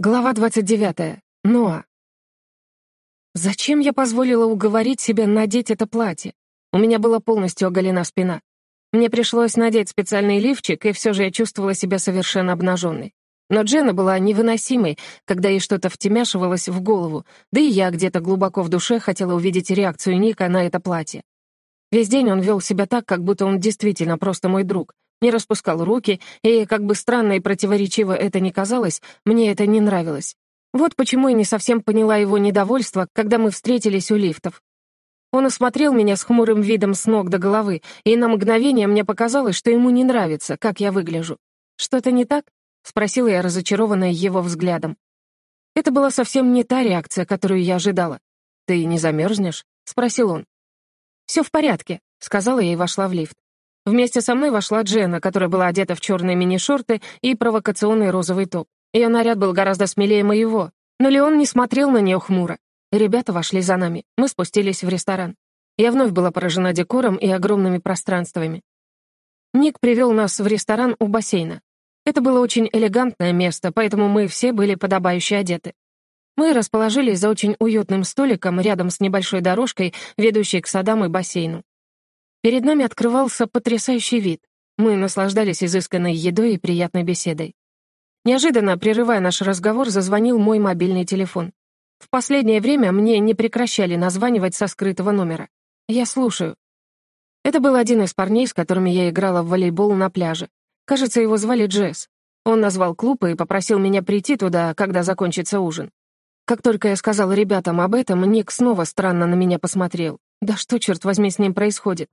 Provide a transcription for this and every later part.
Глава 29. Ноа. Зачем я позволила уговорить себя надеть это платье? У меня была полностью оголена спина. Мне пришлось надеть специальный лифчик, и все же я чувствовала себя совершенно обнаженной. Но Джена была невыносимой, когда ей что-то втемяшивалось в голову, да и я где-то глубоко в душе хотела увидеть реакцию Ника на это платье. Весь день он вел себя так, как будто он действительно просто мой друг, не распускал руки, и, как бы странно и противоречиво это ни казалось, мне это не нравилось. Вот почему я не совсем поняла его недовольство, когда мы встретились у лифтов. Он осмотрел меня с хмурым видом с ног до головы, и на мгновение мне показалось, что ему не нравится, как я выгляжу. «Что-то не так?» — спросила я, разочарованная его взглядом. Это была совсем не та реакция, которую я ожидала. «Ты не замерзнешь?» — спросил он. «Все в порядке», — сказала я и вошла в лифт. Вместе со мной вошла Джена, которая была одета в черные мини-шорты и провокационный розовый топ. Ее наряд был гораздо смелее моего, но Леон не смотрел на нее хмуро. Ребята вошли за нами. Мы спустились в ресторан. Я вновь была поражена декором и огромными пространствами. Ник привел нас в ресторан у бассейна. Это было очень элегантное место, поэтому мы все были подобающе одеты. Мы расположились за очень уютным столиком рядом с небольшой дорожкой, ведущей к садам и бассейну. Перед нами открывался потрясающий вид. Мы наслаждались изысканной едой и приятной беседой. Неожиданно, прерывая наш разговор, зазвонил мой мобильный телефон. В последнее время мне не прекращали названивать со скрытого номера. Я слушаю. Это был один из парней, с которыми я играла в волейбол на пляже. Кажется, его звали Джесс. Он назвал клуб и попросил меня прийти туда, когда закончится ужин. Как только я сказала ребятам об этом, Ник снова странно на меня посмотрел. Да что, черт возьми, с ним происходит?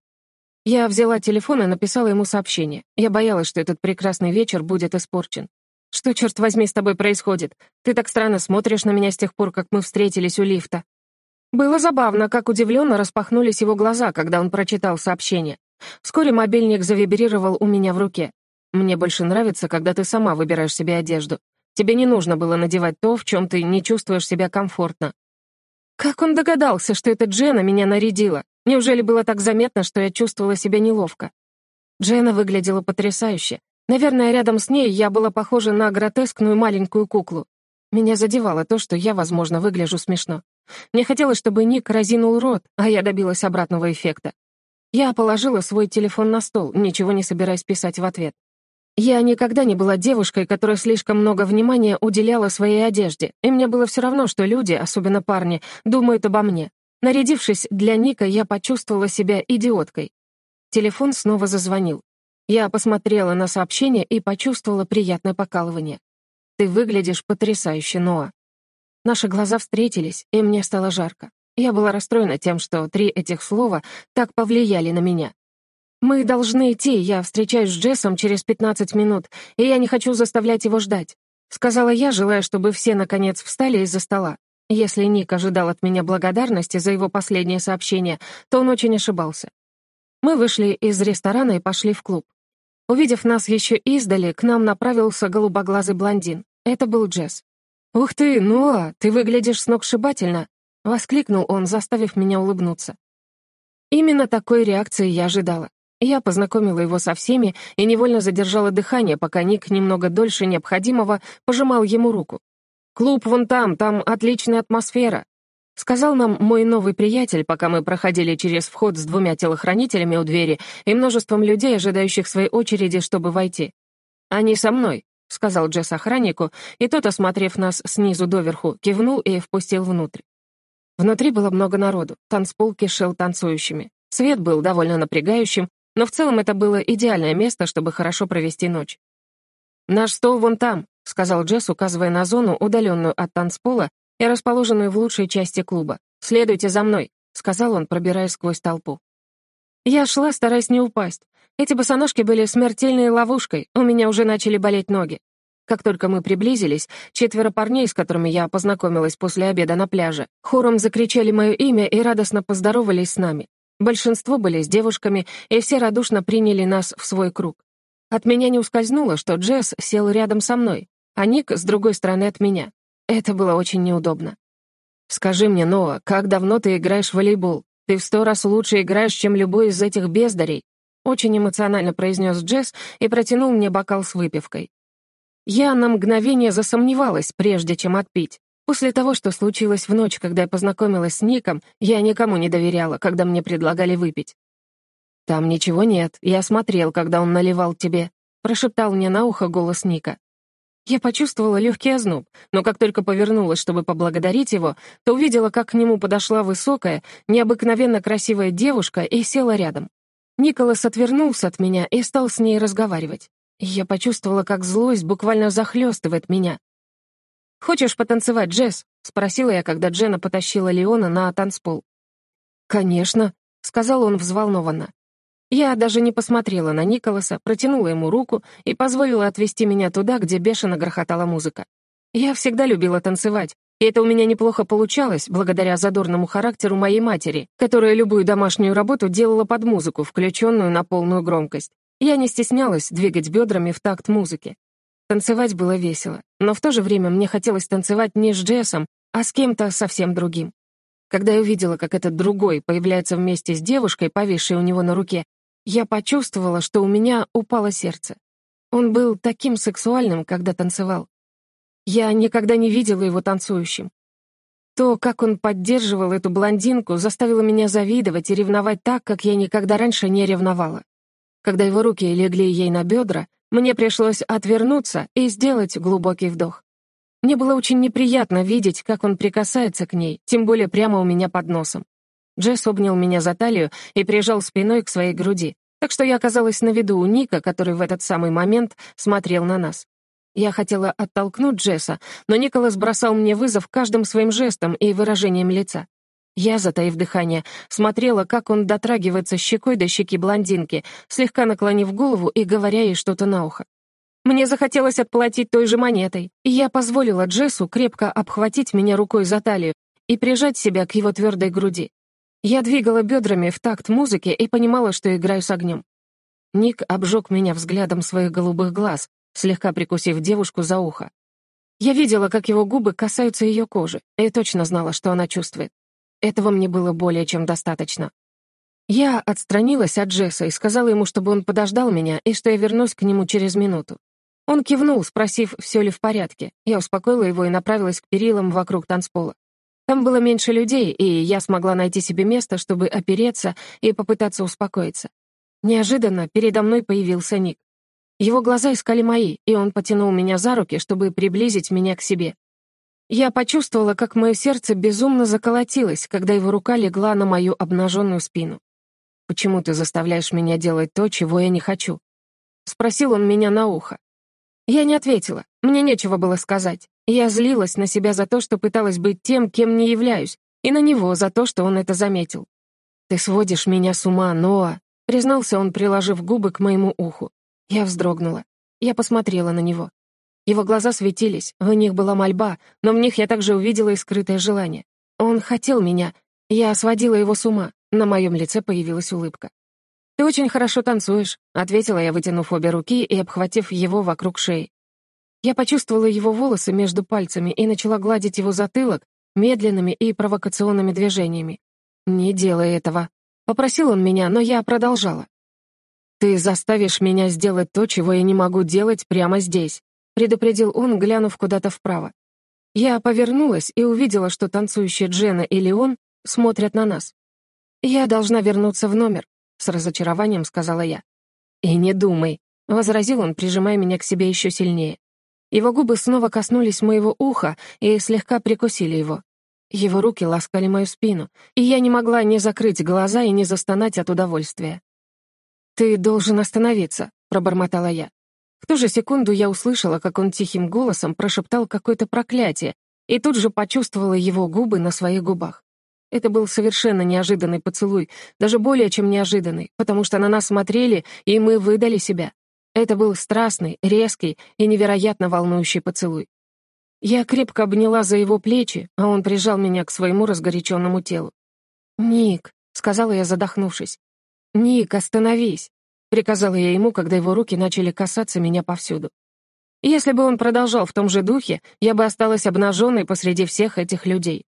Я взяла телефон и написала ему сообщение. Я боялась, что этот прекрасный вечер будет испорчен. «Что, черт возьми, с тобой происходит? Ты так странно смотришь на меня с тех пор, как мы встретились у лифта». Было забавно, как удивленно распахнулись его глаза, когда он прочитал сообщение. Вскоре мобильник завибрировал у меня в руке. «Мне больше нравится, когда ты сама выбираешь себе одежду. Тебе не нужно было надевать то, в чем ты не чувствуешь себя комфортно». Как он догадался, что это Джена меня нарядила? Неужели было так заметно, что я чувствовала себя неловко? Джена выглядела потрясающе. Наверное, рядом с ней я была похожа на гротескную маленькую куклу. Меня задевало то, что я, возможно, выгляжу смешно. Мне хотелось, чтобы Ник разинул рот, а я добилась обратного эффекта. Я положила свой телефон на стол, ничего не собираясь писать в ответ. Я никогда не была девушкой, которая слишком много внимания уделяла своей одежде, и мне было все равно, что люди, особенно парни, думают обо мне. Нарядившись для Ника, я почувствовала себя идиоткой. Телефон снова зазвонил. Я посмотрела на сообщение и почувствовала приятное покалывание. «Ты выглядишь потрясающе, Ноа». Наши глаза встретились, и мне стало жарко. Я была расстроена тем, что три этих слова так повлияли на меня. «Мы должны идти, я встречаюсь с Джессом через 15 минут, и я не хочу заставлять его ждать», — сказала я, желая, чтобы все, наконец, встали из-за стола. Если Ник ожидал от меня благодарности за его последнее сообщение, то он очень ошибался. Мы вышли из ресторана и пошли в клуб. Увидев нас еще издали, к нам направился голубоглазый блондин. Это был Джесс. «Ух ты, Ноа, ты выглядишь сногсшибательно!» — воскликнул он, заставив меня улыбнуться. Именно такой реакции я ожидала. Я познакомила его со всеми и невольно задержала дыхание, пока Ник немного дольше необходимого пожимал ему руку. «Клуб вон там, там отличная атмосфера», — сказал нам мой новый приятель, пока мы проходили через вход с двумя телохранителями у двери и множеством людей, ожидающих своей очереди, чтобы войти. «Они со мной», — сказал Джесс охраннику, и тот, осмотрев нас снизу доверху, кивнул и впустил внутрь. Внутри было много народу, танцпол кишел танцующими. Свет был довольно напрягающим, но в целом это было идеальное место, чтобы хорошо провести ночь. «Наш стол вон там», — сказал Джесс, указывая на зону, удаленную от танцпола и расположенную в лучшей части клуба. «Следуйте за мной», — сказал он, пробираясь сквозь толпу. Я шла, стараясь не упасть. Эти босоножки были смертельной ловушкой, у меня уже начали болеть ноги. Как только мы приблизились, четверо парней, с которыми я познакомилась после обеда на пляже, хором закричали мое имя и радостно поздоровались с нами. Большинство были с девушками, и все радушно приняли нас в свой круг. От меня не ускользнуло, что Джесс сел рядом со мной, а Ник с другой стороны от меня. Это было очень неудобно. «Скажи мне, Ноа, как давно ты играешь в волейбол? Ты в сто раз лучше играешь, чем любой из этих бездарей», очень эмоционально произнес Джесс и протянул мне бокал с выпивкой. Я на мгновение засомневалась, прежде чем отпить. После того, что случилось в ночь, когда я познакомилась с Ником, я никому не доверяла, когда мне предлагали выпить. «Там ничего нет, я смотрел, когда он наливал тебе», — прошептал мне на ухо голос Ника. Я почувствовала легкий озноб, но как только повернулась, чтобы поблагодарить его, то увидела, как к нему подошла высокая, необыкновенно красивая девушка и села рядом. Николас отвернулся от меня и стал с ней разговаривать. Я почувствовала, как злость буквально захлестывает меня. «Хочешь потанцевать, Джесс?» — спросила я, когда Джена потащила Леона на танцпол. «Конечно», — сказал он взволнованно. Я даже не посмотрела на Николаса, протянула ему руку и позволила отвести меня туда, где бешено грохотала музыка. Я всегда любила танцевать, и это у меня неплохо получалось, благодаря задорному характеру моей матери, которая любую домашнюю работу делала под музыку, включенную на полную громкость. Я не стеснялась двигать бедрами в такт музыки. Танцевать было весело, но в то же время мне хотелось танцевать не с Джессом, а с кем-то совсем другим. Когда я увидела, как этот другой появляется вместе с девушкой, повисшей у него на руке, я почувствовала, что у меня упало сердце. Он был таким сексуальным, когда танцевал. Я никогда не видела его танцующим. То, как он поддерживал эту блондинку, заставило меня завидовать и ревновать так, как я никогда раньше не ревновала. Когда его руки легли ей на бедра, мне пришлось отвернуться и сделать глубокий вдох. Мне было очень неприятно видеть, как он прикасается к ней, тем более прямо у меня под носом. Джесс обнял меня за талию и прижал спиной к своей груди, так что я оказалась на виду у Ника, который в этот самый момент смотрел на нас. Я хотела оттолкнуть Джесса, но Николас бросал мне вызов каждым своим жестом и выражением лица. Я, затаив дыхание, смотрела, как он дотрагивается щекой до щеки блондинки, слегка наклонив голову и говоря ей что-то на ухо. Мне захотелось отплатить той же монетой, и я позволила Джессу крепко обхватить меня рукой за талию и прижать себя к его твердой груди. Я двигала бедрами в такт музыки и понимала, что играю с огнем. Ник обжег меня взглядом своих голубых глаз, слегка прикусив девушку за ухо. Я видела, как его губы касаются ее кожи, и точно знала, что она чувствует. Этого мне было более чем достаточно. Я отстранилась от Джесса и сказала ему, чтобы он подождал меня и что я вернусь к нему через минуту. Он кивнул, спросив, все ли в порядке. Я успокоила его и направилась к перилам вокруг танцпола. Там было меньше людей, и я смогла найти себе место, чтобы опереться и попытаться успокоиться. Неожиданно передо мной появился Ник. Его глаза искали мои, и он потянул меня за руки, чтобы приблизить меня к себе. Я почувствовала, как мое сердце безумно заколотилось, когда его рука легла на мою обнаженную спину. «Почему ты заставляешь меня делать то, чего я не хочу?» Спросил он меня на ухо. Я не ответила, мне нечего было сказать. Я злилась на себя за то, что пыталась быть тем, кем не являюсь, и на него за то, что он это заметил. «Ты сводишь меня с ума, Ноа», — признался он, приложив губы к моему уху. Я вздрогнула. Я посмотрела на него. Его глаза светились, в них была мольба, но в них я также увидела и скрытое желание. Он хотел меня. Я сводила его с ума. На моем лице появилась улыбка. «Ты очень хорошо танцуешь», — ответила я, вытянув обе руки и обхватив его вокруг шеи. Я почувствовала его волосы между пальцами и начала гладить его затылок медленными и провокационными движениями. «Не делай этого», — попросил он меня, но я продолжала. «Ты заставишь меня сделать то, чего я не могу делать прямо здесь», — предупредил он, глянув куда-то вправо. Я повернулась и увидела, что танцующие Джена и Леон смотрят на нас. «Я должна вернуться в номер», — с разочарованием сказала я. «И не думай», — возразил он, прижимая меня к себе еще сильнее. Его губы снова коснулись моего уха и слегка прикусили его. Его руки ласкали мою спину, и я не могла ни закрыть глаза и не застонать от удовольствия. «Ты должен остановиться», — пробормотала я. В ту же секунду я услышала, как он тихим голосом прошептал какое-то проклятие, и тут же почувствовала его губы на своих губах. Это был совершенно неожиданный поцелуй, даже более чем неожиданный, потому что на нас смотрели, и мы выдали себя. Это был страстный, резкий и невероятно волнующий поцелуй. Я крепко обняла за его плечи, а он прижал меня к своему разгоряченному телу. «Ник», — сказала я, задохнувшись. «Ник, остановись», — приказала я ему, когда его руки начали касаться меня повсюду. Если бы он продолжал в том же духе, я бы осталась обнаженной посреди всех этих людей.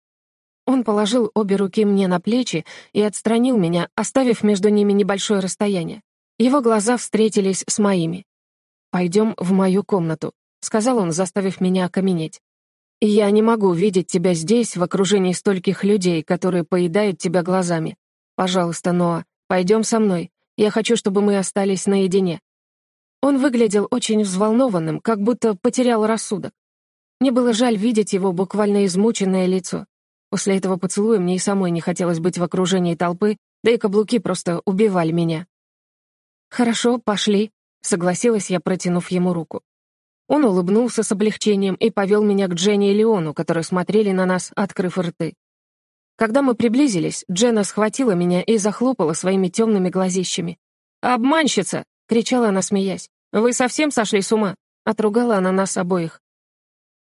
Он положил обе руки мне на плечи и отстранил меня, оставив между ними небольшое расстояние. Его глаза встретились с моими. «Пойдем в мою комнату», — сказал он, заставив меня окаменеть. «Я не могу видеть тебя здесь, в окружении стольких людей, которые поедают тебя глазами. Пожалуйста, Ноа, пойдем со мной. Я хочу, чтобы мы остались наедине». Он выглядел очень взволнованным, как будто потерял рассудок. Мне было жаль видеть его буквально измученное лицо. После этого поцелуя мне и самой не хотелось быть в окружении толпы, да и каблуки просто убивали меня. «Хорошо, пошли», — согласилась я, протянув ему руку. Он улыбнулся с облегчением и повел меня к Дженни и Леону, которые смотрели на нас, открыв рты. Когда мы приблизились, Дженна схватила меня и захлопала своими темными глазищами. «Обманщица!» — кричала она, смеясь. «Вы совсем сошли с ума?» — отругала она нас обоих.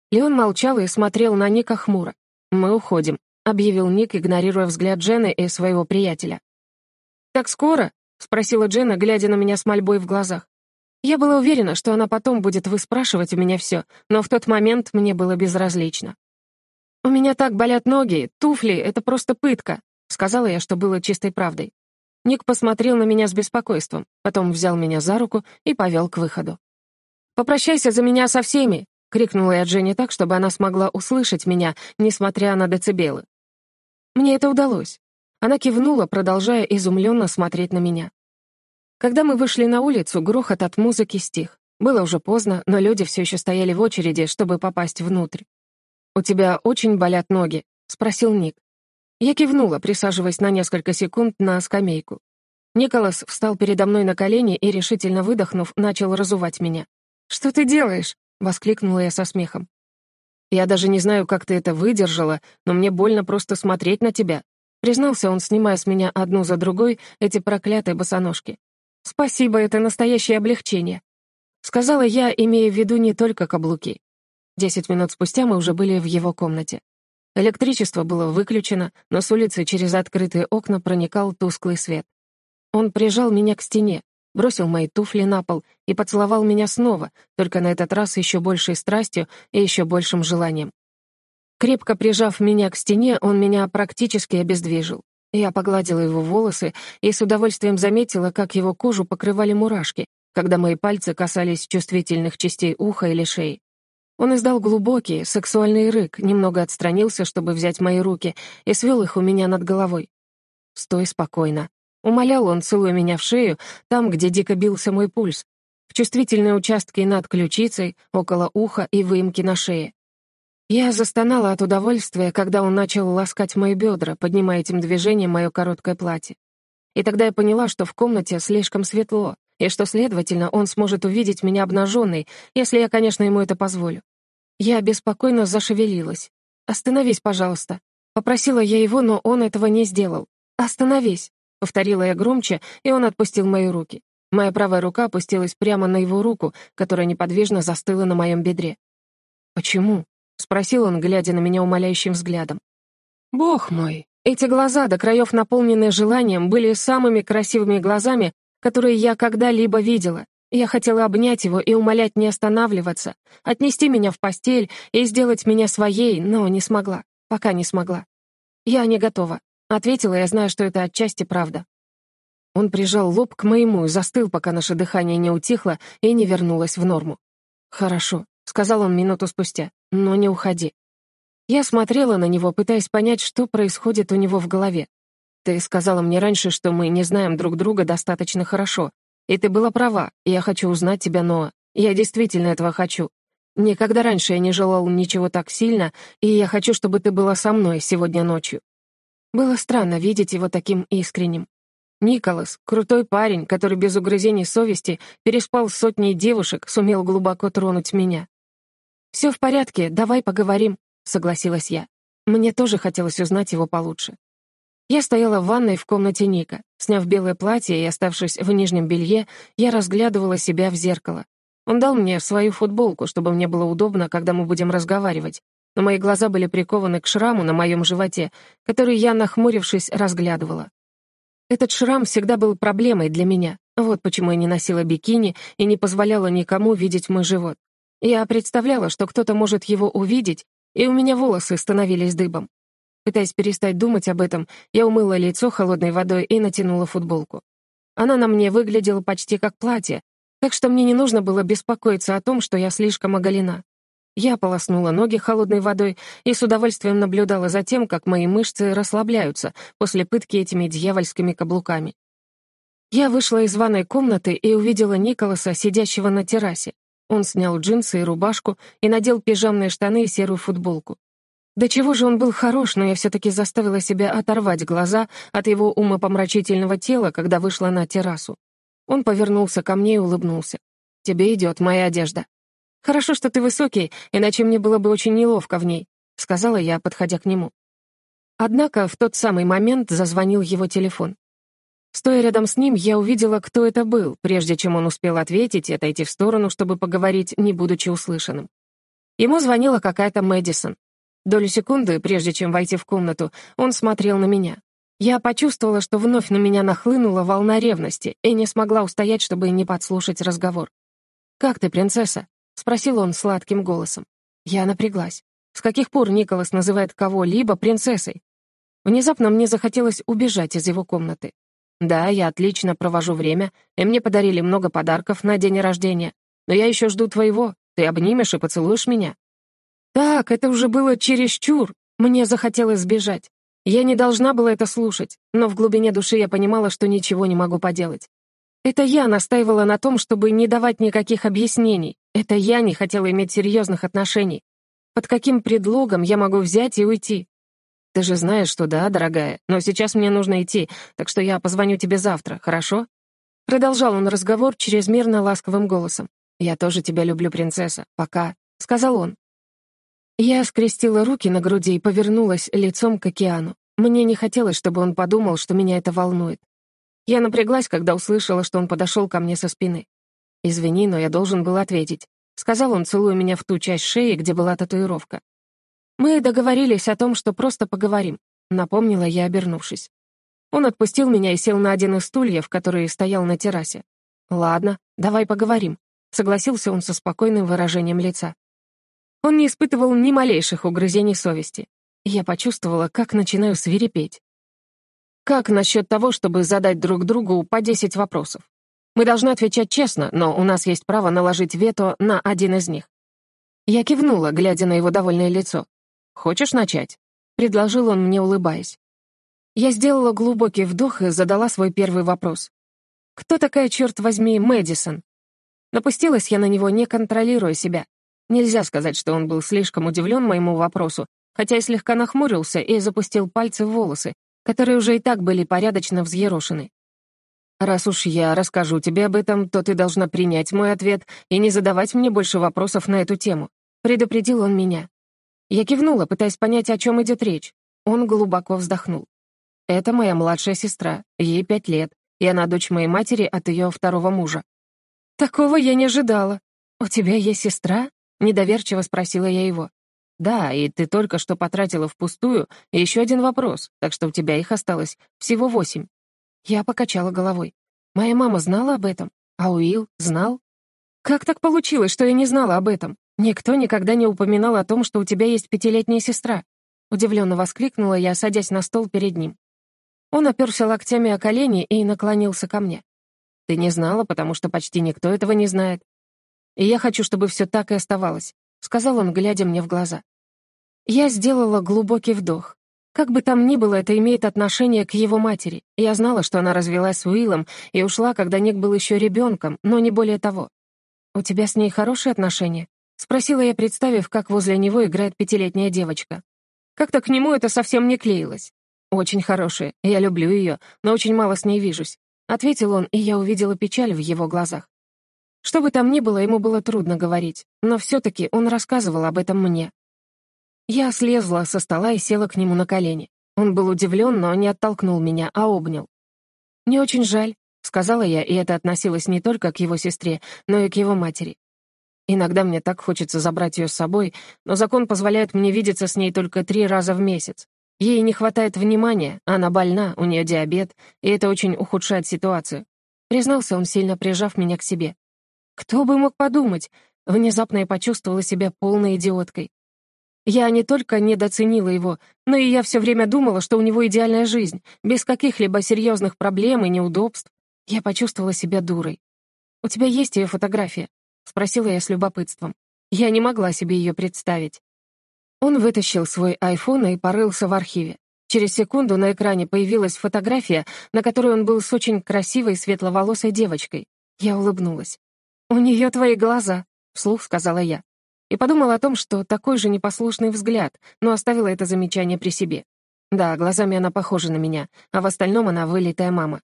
Леон молчал и смотрел на Ника хмуро. «Мы уходим», — объявил Ник, игнорируя взгляд Дженны и своего приятеля. «Так скоро?» — спросила Дженна, глядя на меня с мольбой в глазах. Я была уверена, что она потом будет выспрашивать у меня все, но в тот момент мне было безразлично. «У меня так болят ноги, туфли — это просто пытка», — сказала я, что было чистой правдой. Ник посмотрел на меня с беспокойством, потом взял меня за руку и повел к выходу. «Попрощайся за меня со всеми!» — крикнула я Дженни так, чтобы она смогла услышать меня, несмотря на децибелы. Мне это удалось. Она кивнула, продолжая изумленно смотреть на меня. Когда мы вышли на улицу, грохот от музыки стих. Было уже поздно, но люди все еще стояли в очереди, чтобы попасть внутрь. «У тебя очень болят ноги?» — спросил Ник. Я кивнула, присаживаясь на несколько секунд на скамейку. Николас встал передо мной на колени и, решительно выдохнув, начал разувать меня. «Что ты делаешь?» — воскликнула я со смехом. «Я даже не знаю, как ты это выдержала, но мне больно просто смотреть на тебя», признался он, снимая с меня одну за другой эти проклятые босоножки. «Спасибо, это настоящее облегчение», — сказала я, имея в виду не только каблуки. Десять минут спустя мы уже были в его комнате. Электричество было выключено, но с улицы через открытые окна проникал тусклый свет. Он прижал меня к стене, бросил мои туфли на пол и поцеловал меня снова, только на этот раз еще большей страстью и еще большим желанием. Крепко прижав меня к стене, он меня практически обездвижил. Я погладила его волосы и с удовольствием заметила, как его кожу покрывали мурашки, когда мои пальцы касались чувствительных частей уха или шеи. Он издал глубокий, сексуальный рык, немного отстранился, чтобы взять мои руки, и свел их у меня над головой. «Стой спокойно», — умолял он, целуя меня в шею, там, где дико бился мой пульс, в чувствительные участки над ключицей, около уха и выемки на шее. Я застонала от удовольствия, когда он начал ласкать мои бедра, поднимая этим движением мое короткое платье. И тогда я поняла, что в комнате слишком светло, и что, следовательно, он сможет увидеть меня обнаженной, если я, конечно, ему это позволю. Я беспокойно зашевелилась. «Остановись, пожалуйста». Попросила я его, но он этого не сделал. «Остановись», — повторила я громче, и он отпустил мои руки. Моя правая рука опустилась прямо на его руку, которая неподвижно застыла на моем бедре. «Почему?» — спросил он, глядя на меня умоляющим взглядом. «Бог мой!» Эти глаза, до краев наполненные желанием, были самыми красивыми глазами, которые я когда-либо видела. Я хотела обнять его и умолять не останавливаться, отнести меня в постель и сделать меня своей, но не смогла. Пока не смогла. «Я не готова», — ответила я, зная, что это отчасти правда. Он прижал лоб к моему и застыл, пока наше дыхание не утихло и не вернулось в норму. «Хорошо», — сказал он минуту спустя, — «но не уходи». Я смотрела на него, пытаясь понять, что происходит у него в голове. «Ты сказала мне раньше, что мы не знаем друг друга достаточно хорошо. И ты была права, я хочу узнать тебя, Ноа. Я действительно этого хочу. Никогда раньше я не желал ничего так сильно, и я хочу, чтобы ты была со мной сегодня ночью». Было странно видеть его таким искренним. Николас, крутой парень, который без угрызений совести переспал с сотней девушек, сумел глубоко тронуть меня. «Все в порядке, давай поговорим», — согласилась я. Мне тоже хотелось узнать его получше. Я стояла в ванной в комнате Ника. Сняв белое платье и оставшись в нижнем белье, я разглядывала себя в зеркало. Он дал мне свою футболку, чтобы мне было удобно, когда мы будем разговаривать, но мои глаза были прикованы к шраму на моем животе, который я, нахмурившись, разглядывала. Этот шрам всегда был проблемой для меня. Вот почему я не носила бикини и не позволяла никому видеть мой живот. Я представляла, что кто-то может его увидеть, и у меня волосы становились дыбом. Пытаясь перестать думать об этом, я умыла лицо холодной водой и натянула футболку. Она на мне выглядела почти как платье, Так что мне не нужно было беспокоиться о том, что я слишком оголена. Я полоснула ноги холодной водой и с удовольствием наблюдала за тем, как мои мышцы расслабляются после пытки этими дьявольскими каблуками. Я вышла из ванной комнаты и увидела Николаса, сидящего на террасе. Он снял джинсы и рубашку и надел пижамные штаны и серую футболку. До чего же он был хорош, но я все-таки заставила себя оторвать глаза от его умопомрачительного тела, когда вышла на террасу. Он повернулся ко мне и улыбнулся. «Тебе идет моя одежда». «Хорошо, что ты высокий, иначе мне было бы очень неловко в ней», — сказала я, подходя к нему. Однако в тот самый момент зазвонил его телефон. Стоя рядом с ним, я увидела, кто это был, прежде чем он успел ответить и отойти в сторону, чтобы поговорить, не будучи услышанным. Ему звонила какая-то Мэдисон. Долю секунды, прежде чем войти в комнату, он смотрел на меня. Я почувствовала, что вновь на меня нахлынула волна ревности и не смогла устоять, чтобы не подслушать разговор. «Как ты, принцесса?» — спросил он сладким голосом. Я напряглась. С каких пор Николас называет кого-либо принцессой? Внезапно мне захотелось убежать из его комнаты. Да, я отлично провожу время, и мне подарили много подарков на день рождения, но я еще жду твоего. Ты обнимешь и поцелуешь меня. Так, это уже было чересчур. Мне захотелось сбежать. Я не должна была это слушать, но в глубине души я понимала, что ничего не могу поделать. Это я настаивала на том, чтобы не давать никаких объяснений. Это я не хотела иметь серьезных отношений. Под каким предлогом я могу взять и уйти? Ты же знаешь, что да, дорогая, но сейчас мне нужно идти, так что я позвоню тебе завтра, хорошо? Продолжал он разговор чрезмерно ласковым голосом. «Я тоже тебя люблю, принцесса. Пока», — сказал он. Я скрестила руки на груди и повернулась лицом к океану. Мне не хотелось, чтобы он подумал, что меня это волнует. Я напряглась, когда услышала, что он подошел ко мне со спины. «Извини, но я должен был ответить», — сказал он, целуя меня в ту часть шеи, где была татуировка. «Мы договорились о том, что просто поговорим», — напомнила я, обернувшись. Он отпустил меня и сел на один из стульев, который стоял на террасе. «Ладно, давай поговорим», — согласился он со спокойным выражением лица. Он не испытывал ни малейших угрызений совести. Я почувствовала, как начинаю свирепеть. Как насчет того, чтобы задать друг другу по 10 вопросов? Мы должны отвечать честно, но у нас есть право наложить вето на один из них. Я кивнула, глядя на его довольное лицо. «Хочешь начать?» — предложил он мне, улыбаясь. Я сделала глубокий вдох и задала свой первый вопрос. «Кто такая, черт возьми, Мэдисон?» Напустилась я на него, не контролируя себя. Нельзя сказать, что он был слишком удивлен моему вопросу, хотя и слегка нахмурился и запустил пальцы в волосы, которые уже и так были порядочно взъерошены. «Раз уж я расскажу тебе об этом, то ты должна принять мой ответ и не задавать мне больше вопросов на эту тему», — предупредил он меня. Я кивнула, пытаясь понять, о чем идет речь. Он глубоко вздохнул. «Это моя младшая сестра, ей пять лет, и она дочь моей матери от ее второго мужа». «Такого я не ожидала. У тебя есть сестра?» Недоверчиво спросила я его. «Да, и ты только что потратила впустую еще один вопрос, так что у тебя их осталось всего восемь». Я покачала головой. «Моя мама знала об этом? А Уилл знал?» «Как так получилось, что я не знала об этом? Никто никогда не упоминал о том, что у тебя есть пятилетняя сестра». Удивленно воскликнула я, садясь на стол перед ним. Он оперся локтями о колени и наклонился ко мне. «Ты не знала, потому что почти никто этого не знает. И я хочу, чтобы все так и оставалось», — сказал он, глядя мне в глаза. Я сделала глубокий вдох. Как бы там ни было, это имеет отношение к его матери. Я знала, что она развелась с Уиллом и ушла, когда Ник был еще ребенком, но не более того. «У тебя с ней хорошие отношения?» — спросила я, представив, как возле него играет пятилетняя девочка. Как-то к нему это совсем не клеилось. «Очень хорошие, я люблю ее, но очень мало с ней вижусь», — ответил он, и я увидела печаль в его глазах. Что бы там ни было, ему было трудно говорить, но все-таки он рассказывал об этом мне. Я слезла со стола и села к нему на колени. Он был удивлен, но не оттолкнул меня, а обнял. «Мне очень жаль», — сказала я, и это относилось не только к его сестре, но и к его матери. Иногда мне так хочется забрать ее с собой, но закон позволяет мне видеться с ней только три раза в месяц. Ей не хватает внимания, она больна, у нее диабет, и это очень ухудшает ситуацию. Признался он, сильно прижав меня к себе. Кто бы мог подумать? Внезапно я почувствовала себя полной идиоткой. Я не только недооценила его, но и я все время думала, что у него идеальная жизнь, без каких-либо серьезных проблем и неудобств. Я почувствовала себя дурой. «У тебя есть ее фотография?» — спросила я с любопытством. Я не могла себе ее представить. Он вытащил свой айфон и порылся в архиве. Через секунду на экране появилась фотография, на которой он был с очень красивой светловолосой девочкой. Я улыбнулась. «У нее твои глаза», — вслух сказала я. И подумала о том, что такой же непослушный взгляд, но оставила это замечание при себе. Да, глазами она похожа на меня, а в остальном она вылитая мама.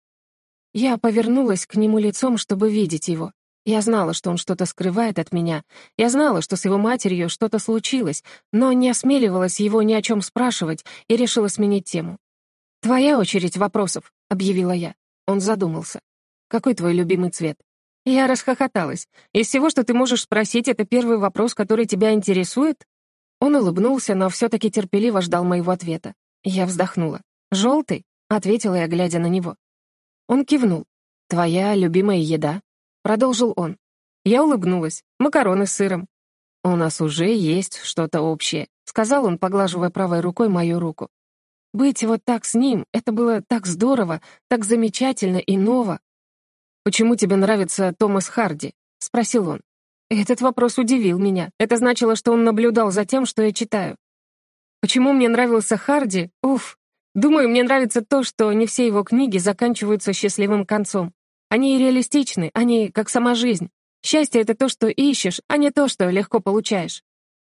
Я повернулась к нему лицом, чтобы видеть его. Я знала, что он что-то скрывает от меня. Я знала, что с его матерью что-то случилось, но не осмеливалась его ни о чем спрашивать и решила сменить тему. «Твоя очередь вопросов», — объявила я. Он задумался. «Какой твой любимый цвет?» Я расхохоталась. «Из всего, что ты можешь спросить, это первый вопрос, который тебя интересует?» Он улыбнулся, но все-таки терпеливо ждал моего ответа. Я вздохнула. «Желтый?» — ответила я, глядя на него. Он кивнул. «Твоя любимая еда?» Продолжил он. Я улыбнулась. «Макароны с сыром». «У нас уже есть что-то общее», — сказал он, поглаживая правой рукой мою руку. Быть вот так с ним — это было так здорово, так замечательно и ново. «Почему тебе нравится Томас Харди?» — спросил он. Этот вопрос удивил меня. Это значило, что он наблюдал за тем, что я читаю. Почему мне нравился Харди? Уф, Думаю, мне нравится то, что не все его книги заканчиваются счастливым концом. Они реалистичны, они как сама жизнь. Счастье — это то, что ищешь, а не то, что легко получаешь.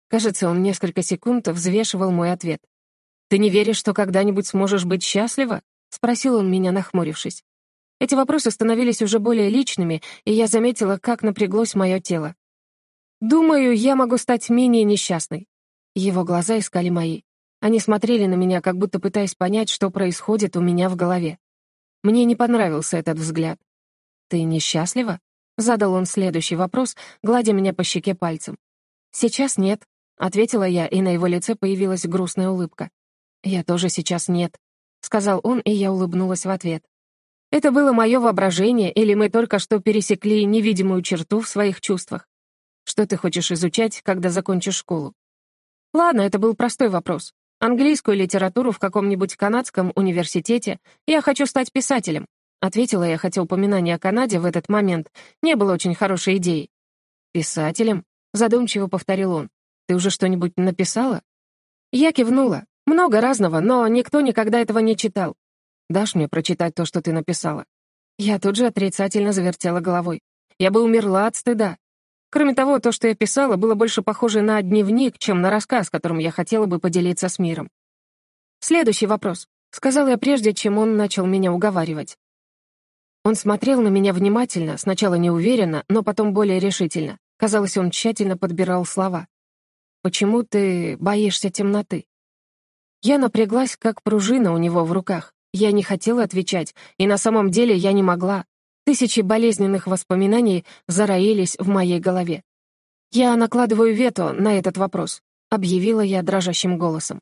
Кажется, он несколько секунд взвешивал мой ответ. «Ты не веришь, что когда-нибудь сможешь быть счастлива?» — спросил он меня, нахмурившись. Эти вопросы становились уже более личными, и я заметила, как напряглось мое тело. «Думаю, я могу стать менее несчастной». Его глаза искали мои. Они смотрели на меня, как будто пытаясь понять, что происходит у меня в голове. Мне не понравился этот взгляд. «Ты несчастлива?» — задал он следующий вопрос, гладя меня по щеке пальцем. «Сейчас нет», — ответила я, и на его лице появилась грустная улыбка. «Я тоже сейчас нет», — сказал он, и я улыбнулась в ответ. Это было мое воображение, или мы только что пересекли невидимую черту в своих чувствах? Что ты хочешь изучать, когда закончишь школу? Ладно, это был простой вопрос. Английскую литературу в каком-нибудь канадском университете. Я хочу стать писателем», — ответила я, хотя упоминание о Канаде в этот момент не было очень хорошей идеей. «Писателем?» — задумчиво повторил он. «Ты уже что-нибудь написала?» Я кивнула. Много разного, но никто никогда этого не читал. Дашь мне прочитать то, что ты написала?» Я тут же отрицательно завертела головой. Я бы умерла от стыда. Кроме того, то, что я писала, было больше похоже на дневник, чем на рассказ, которым я хотела бы поделиться с миром. «Следующий вопрос», — сказал я прежде, чем он начал меня уговаривать. Он смотрел на меня внимательно, сначала неуверенно, но потом более решительно. Казалось, он тщательно подбирал слова. «Почему ты боишься темноты?» Я напряглась, как пружина у него в руках. Я не хотела отвечать, и на самом деле я не могла. Тысячи болезненных воспоминаний зароились в моей голове. «Я накладываю вето на этот вопрос», — объявила я дрожащим голосом.